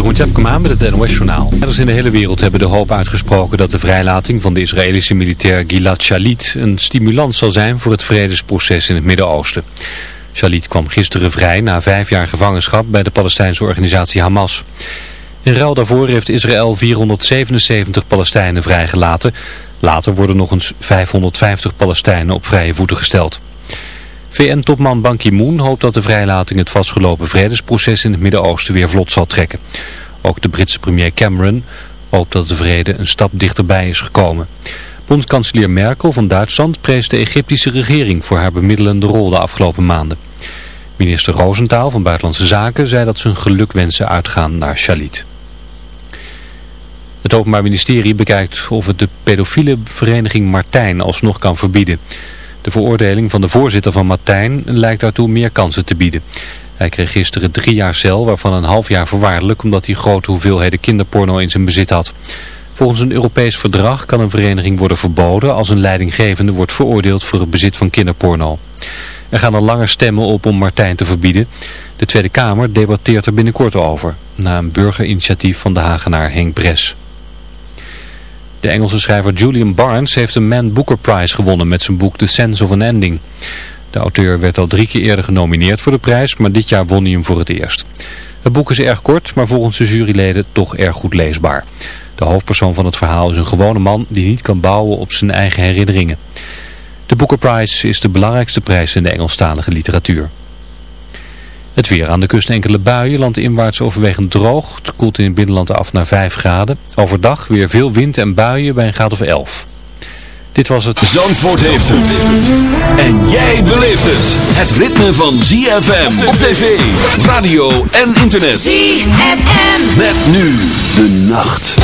Jeroen Tjepkema met het NOS Journaal. Leiders in de hele wereld hebben de hoop uitgesproken dat de vrijlating van de Israëlische militair Gilad Shalit een stimulans zal zijn voor het vredesproces in het Midden-Oosten. Shalit kwam gisteren vrij na vijf jaar gevangenschap bij de Palestijnse organisatie Hamas. In ruil daarvoor heeft Israël 477 Palestijnen vrijgelaten. Later worden nog eens 550 Palestijnen op vrije voeten gesteld. VN-topman Ban Ki-moon hoopt dat de vrijlating het vastgelopen vredesproces in het Midden-Oosten weer vlot zal trekken. Ook de Britse premier Cameron hoopt dat de vrede een stap dichterbij is gekomen. Bondskanselier Merkel van Duitsland prees de Egyptische regering voor haar bemiddelende rol de afgelopen maanden. Minister Roosentaal van Buitenlandse Zaken zei dat zijn gelukwensen uitgaan naar Shalit. Het Openbaar Ministerie bekijkt of het de pedofiele vereniging Martijn alsnog kan verbieden. De veroordeling van de voorzitter van Martijn lijkt daartoe meer kansen te bieden. Hij kreeg gisteren drie jaar cel, waarvan een half jaar voorwaardelijk omdat hij grote hoeveelheden kinderporno in zijn bezit had. Volgens een Europees verdrag kan een vereniging worden verboden als een leidinggevende wordt veroordeeld voor het bezit van kinderporno. Er gaan al langer stemmen op om Martijn te verbieden. De Tweede Kamer debatteert er binnenkort over, na een burgerinitiatief van de Hagenaar Henk Bres. De Engelse schrijver Julian Barnes heeft een Man Booker Prize gewonnen met zijn boek The Sense of an Ending. De auteur werd al drie keer eerder genomineerd voor de prijs, maar dit jaar won hij hem voor het eerst. Het boek is erg kort, maar volgens de juryleden toch erg goed leesbaar. De hoofdpersoon van het verhaal is een gewone man die niet kan bouwen op zijn eigen herinneringen. De Booker Prize is de belangrijkste prijs in de Engelstalige literatuur. Het weer aan de kust enkele buien, landinwaarts overwegend droog. Het koelt in het binnenland af naar 5 graden. Overdag weer veel wind en buien bij een graad of 11. Dit was het... Zandvoort heeft het. En jij beleeft het. Het ritme van ZFM op tv, radio en internet. ZFM. Met nu de nacht.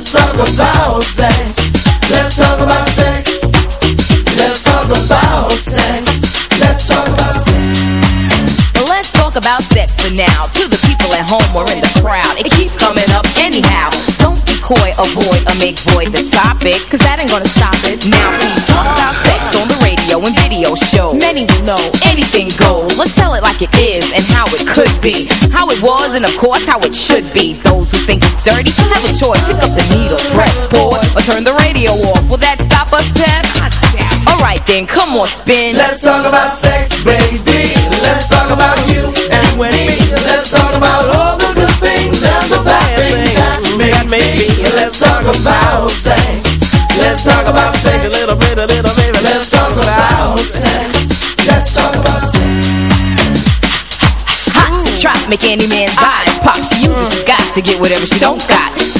Let's talk about sex. Let's talk about sex. Let's talk about sex. Let's talk about sex. Let's talk about sex for now. To the people at home or in the crowd, it keeps coming up anyhow. Don't be coy, avoid, or make void the topic, cause that ain't gonna stop it. Now we talk about sex on the radio and video shows. Many will know anything goes. Let's tell it like it is and how it could be. How it was and of course how it should be. Those who think it's dirty have a choice. Pick up the or turn the radio off. Will that stop us, Pep? Alright then, come on, spin. Let's talk about sex, baby. Let's talk about you and me. Let's talk about all the good things and the bad things that make me. Let's talk about sex. Let's talk about sex. A little bit, a little bit. Let's talk about sex. Let's talk about sex. Hot to trap, make any man's eyes pop. She uses, she got to get whatever she don't got.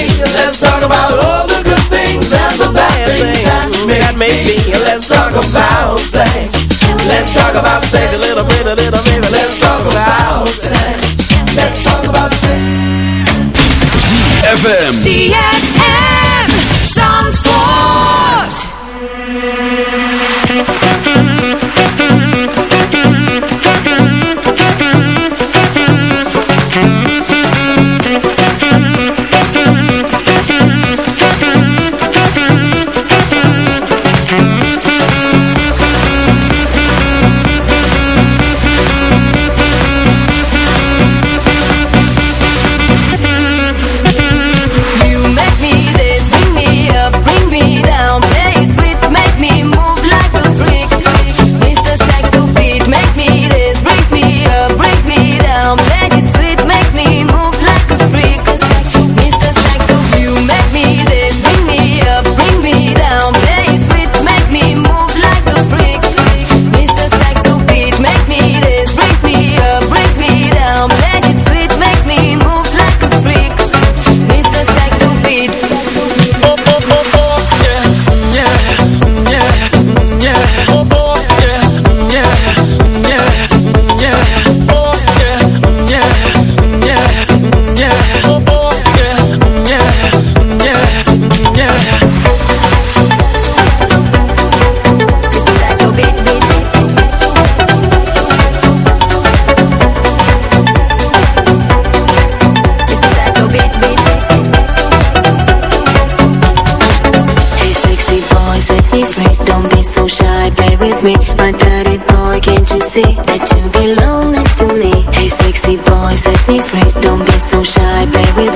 Let's talk about sex. Let's talk about sex. A little bit, a little bit. Let's talk about sex. Let's talk about sex. ZFM. ZFM Zandvoort.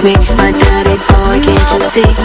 Me, my dirty boy. Can't you see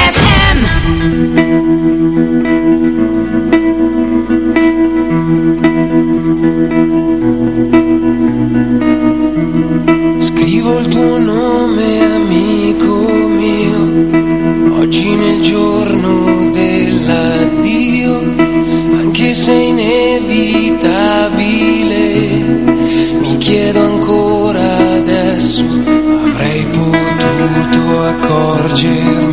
accorgere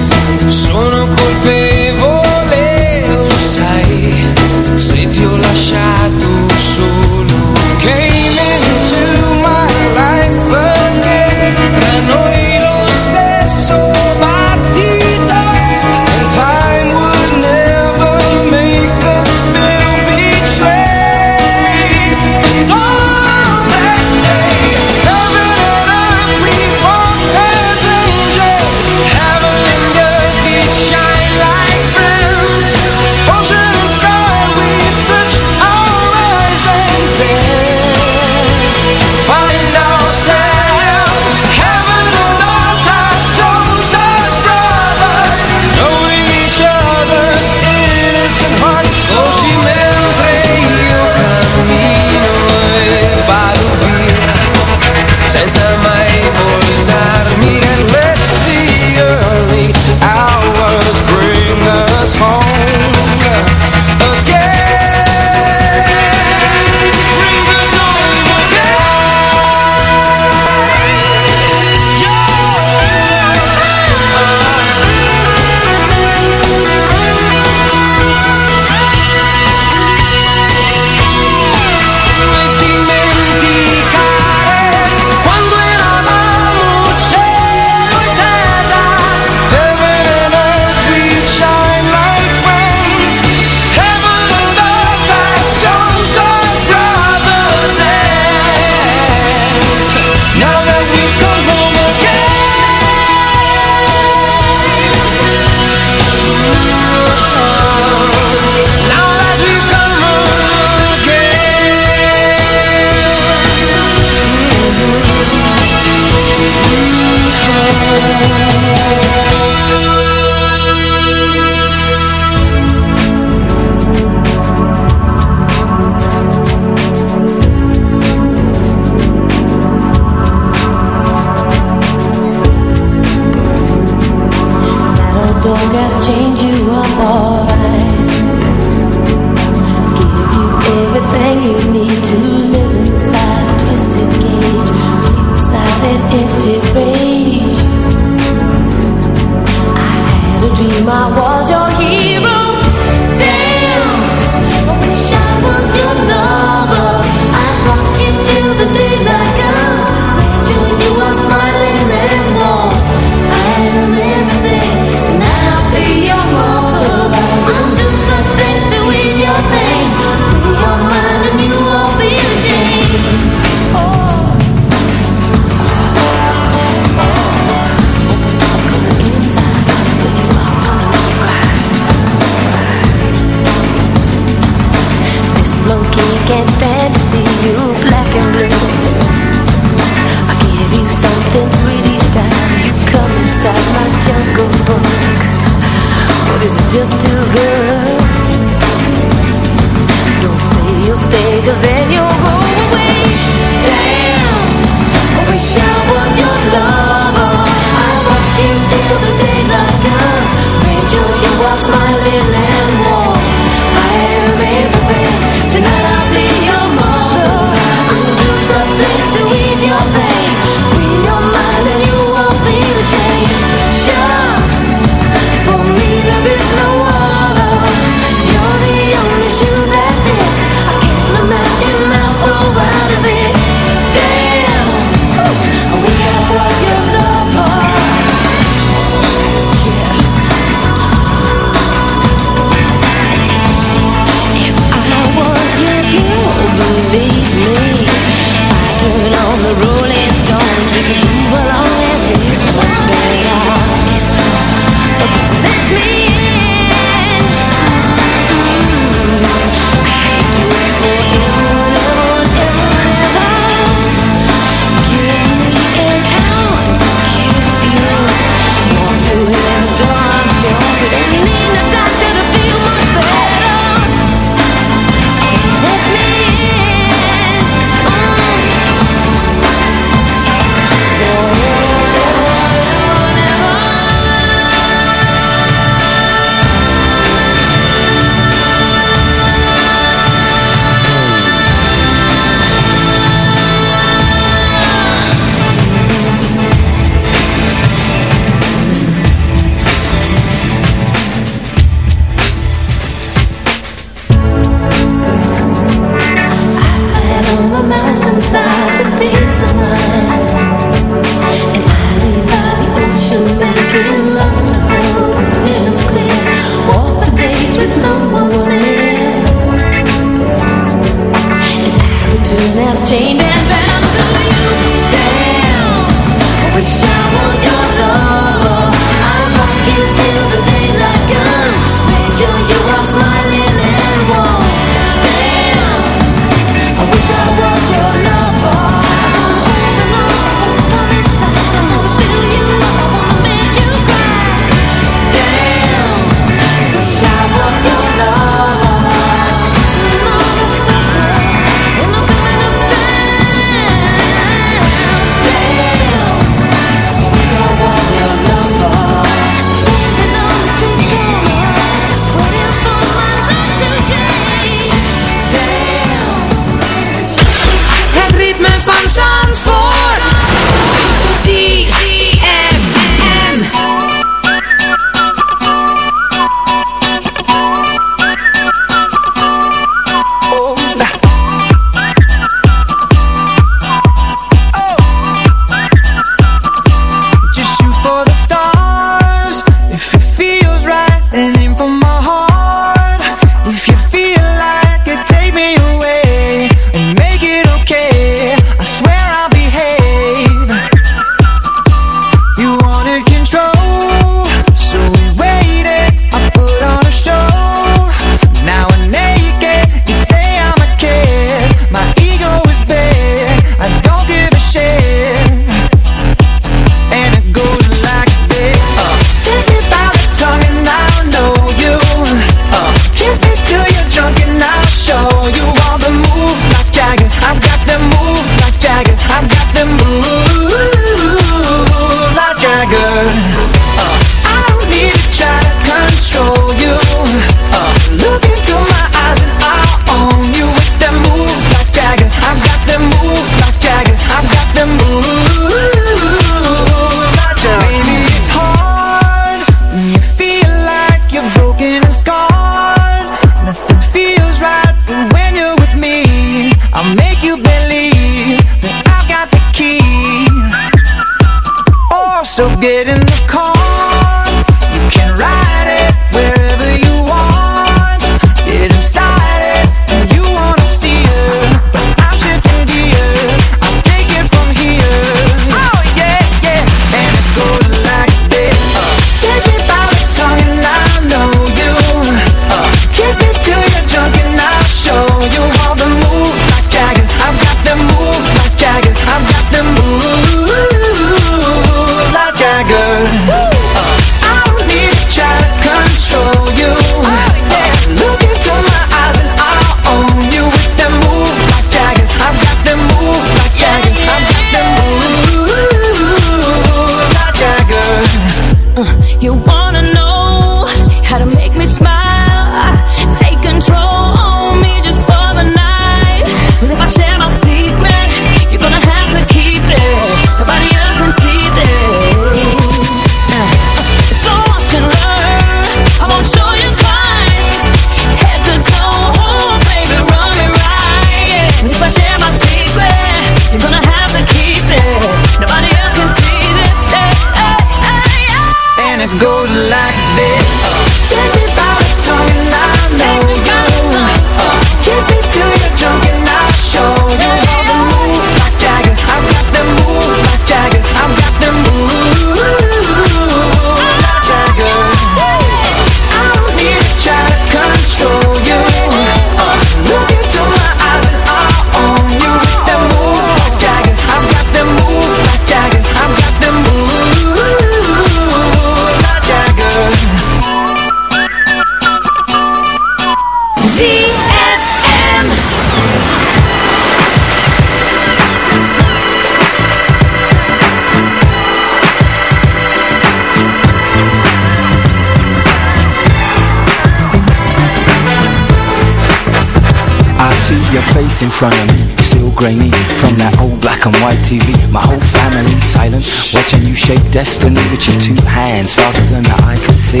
in front of me Still grainy from that old black and white TV My whole family silent Watching you shape destiny with your two hands Faster than the eye can see.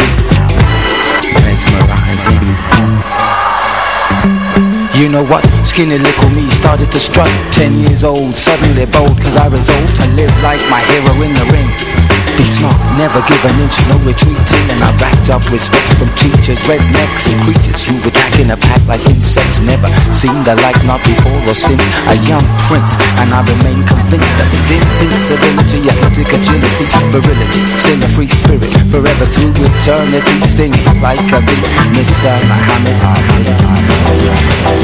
Mesmerizing you know what? Skinny little me started to strut Ten years old, suddenly bold Cause I resolved to live like my hero in the ring Be smart, Never give an inch, no retreating And I racked up respect from teachers Rednecks and creatures who attack in a pack like insects Never seen the like, not before or since A young prince, and I remain convinced Of his invincibility, athletic agility Virility, still a free spirit Forever through eternity Stinging like a bee Mr. Muhammad Would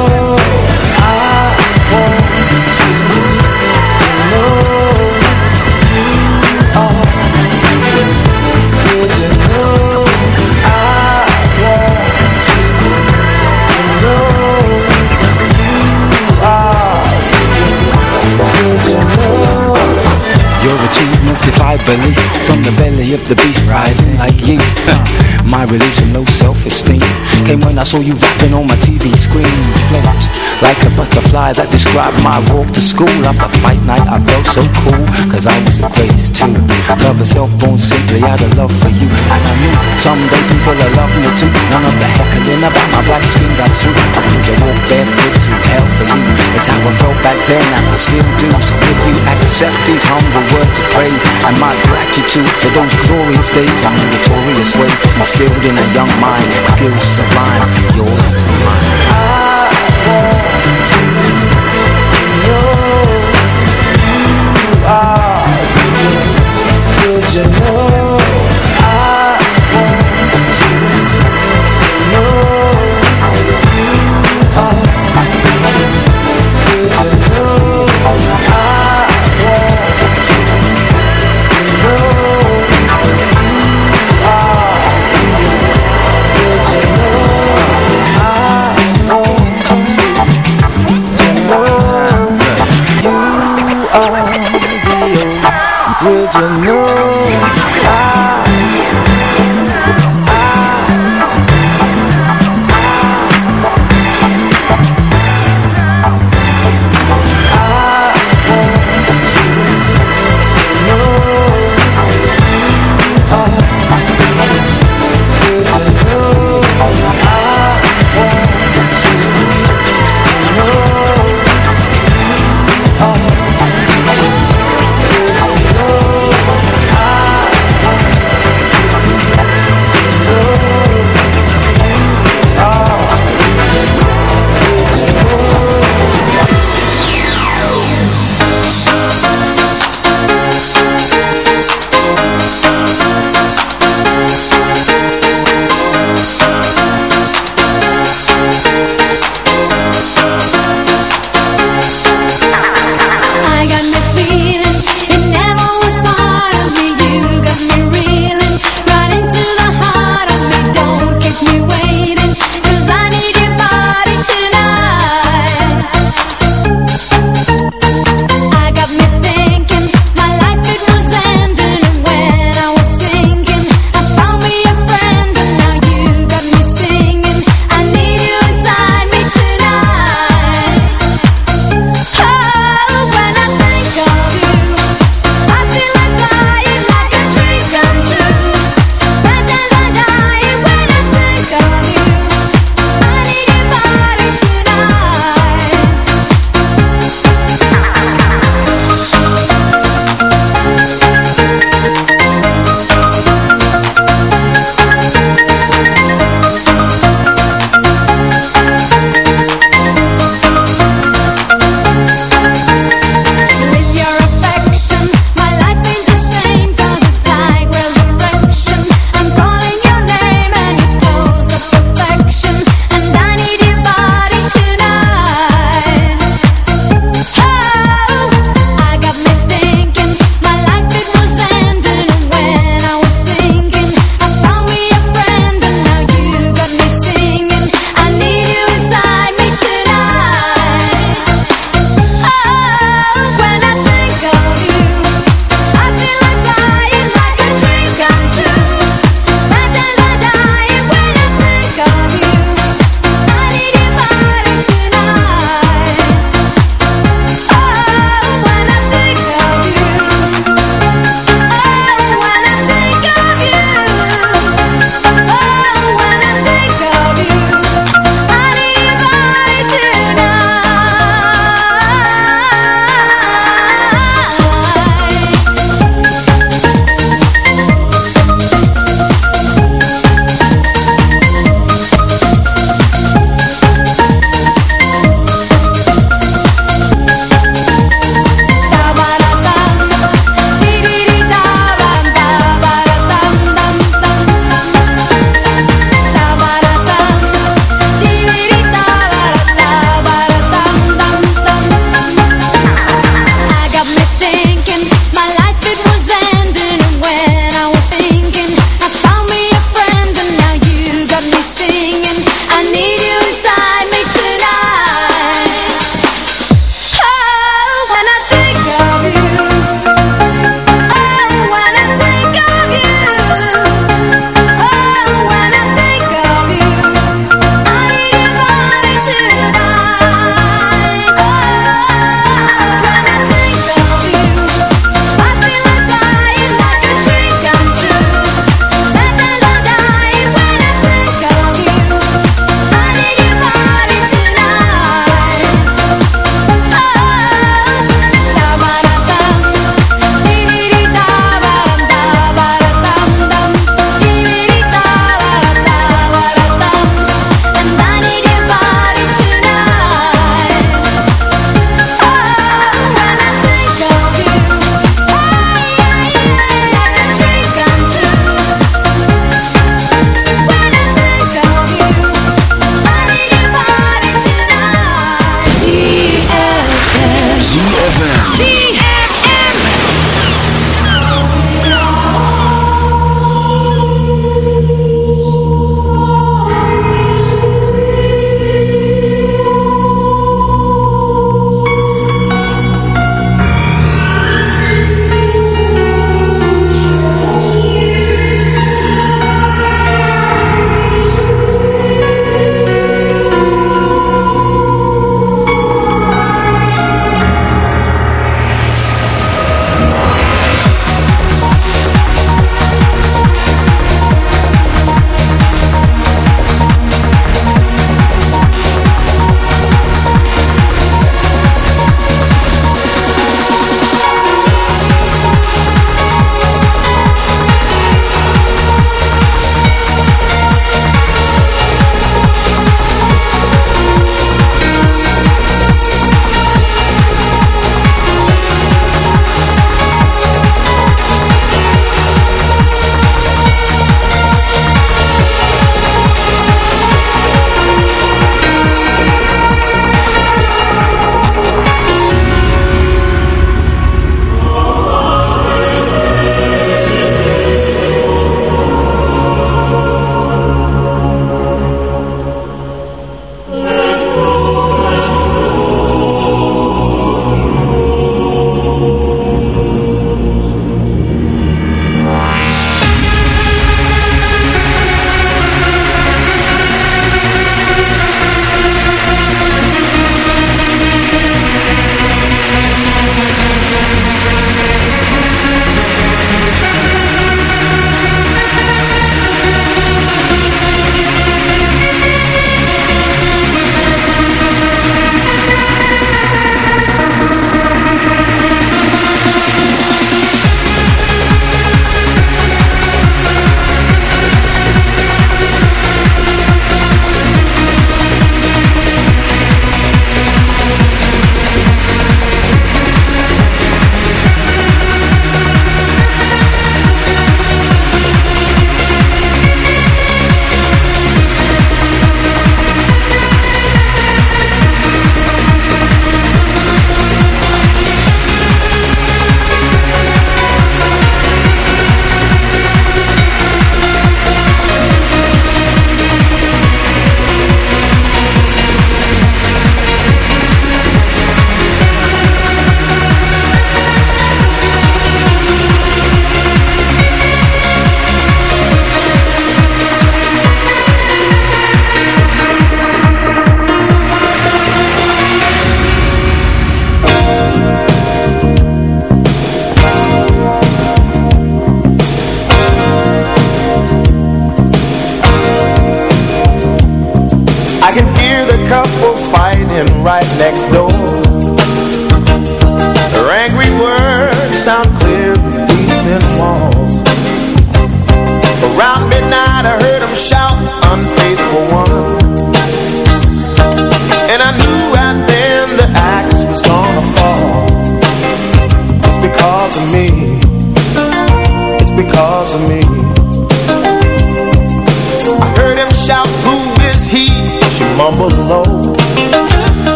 achievements defy belief From the belly of the beast rising like yeast. My release of low self-esteem Came when I saw you rapping on my TV screen. Float like a butterfly that described my walk to school. After fight night I felt so cool Cause I was the greatest too. Love herself born simply out of love for you. And I knew someday people will love me too. None of the heckling about my black skin got through. I could have walked barefoot through hell for you. It's how I felt back then and I still do. So if you accept these humble words of praise. And my gratitude for those glorious days And notorious ways. Instilled in a young mind Skills sublime Yours to mine. Would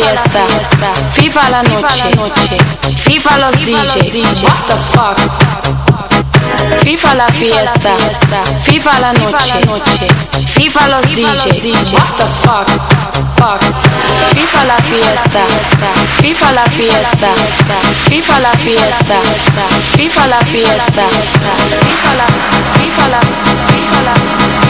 fiesta, FIFA la noche, FIFA los DJs, what the fuck? FIFA la fiesta, FIFA la noche, FIFA los DJs, what the fuck? fuck? FIFA la fiesta, FIFA la fiesta, FIFA la fiesta, FIFA la fiesta, FIFA la, FIFA la, FIFA la, FIFA la.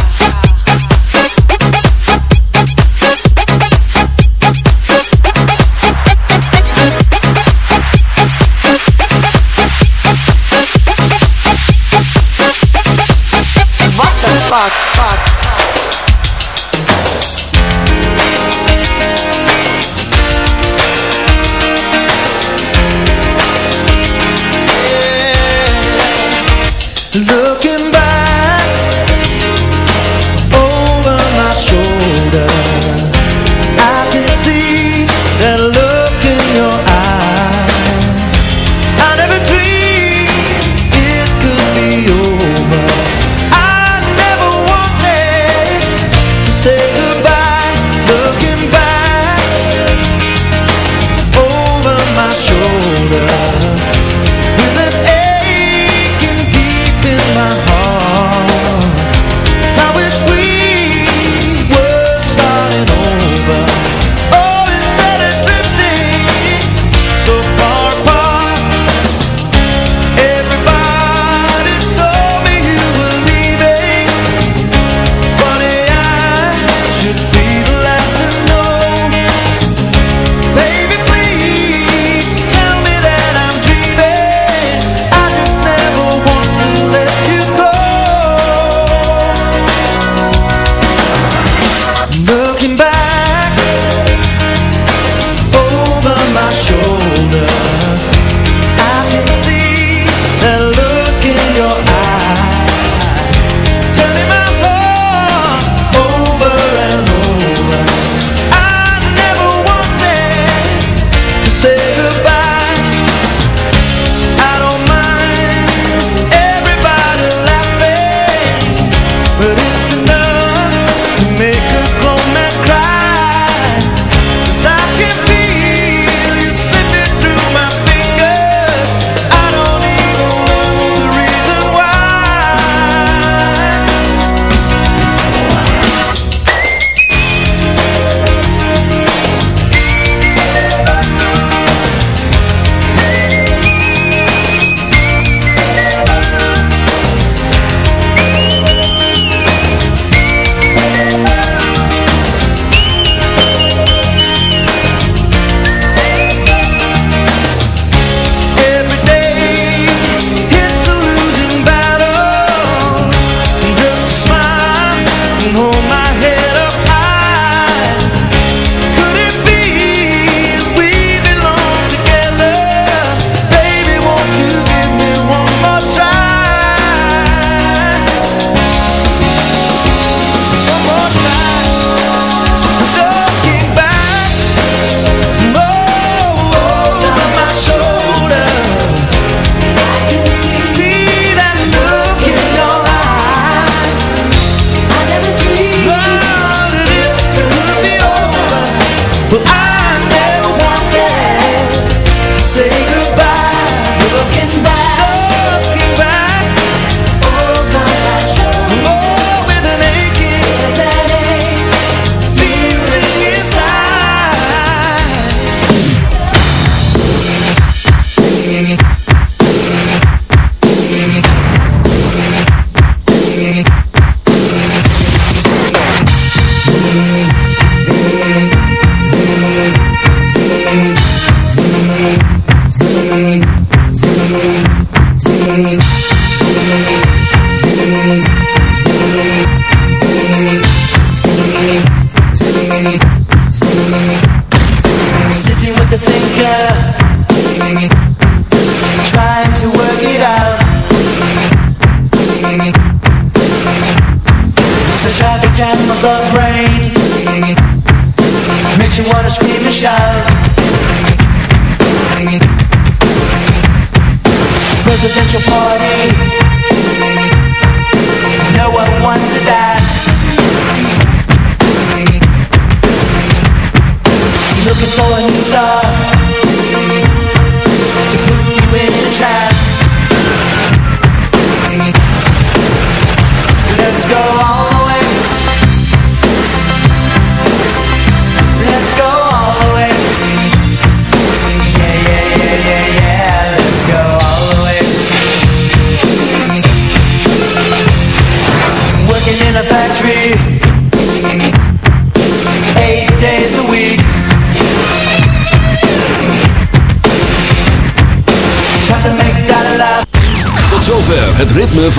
What